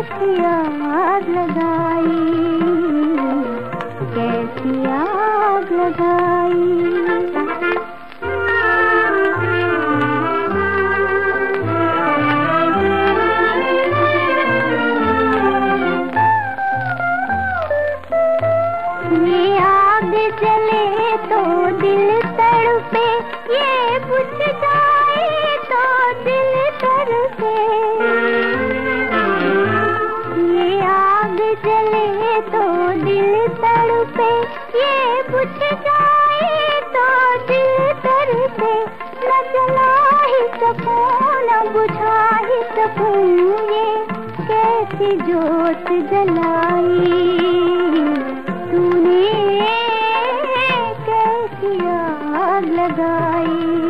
कैसी आग लगाई कैसी आग लगाई। ये आग जले तो दिल तड़पे ये बुझा ही सकूँ ये कैसी जोत जलाई तूने कैसी आग लगाई।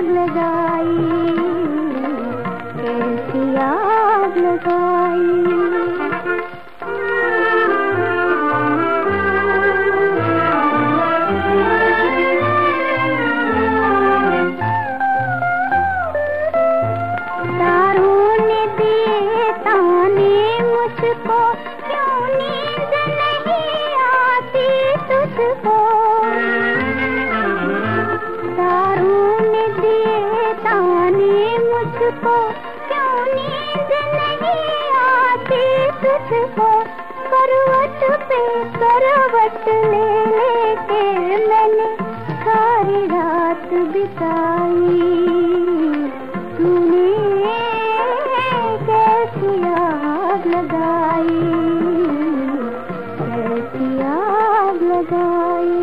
आग लगाई कैसी आग लगाई। दिए ताने मुझको क्यों नींद नहीं आती? तुझको करवट पे करवट ले लेके मैंने सारी रात बिताई। तूने कैसी आग लगाई? कैसी आग लगाई?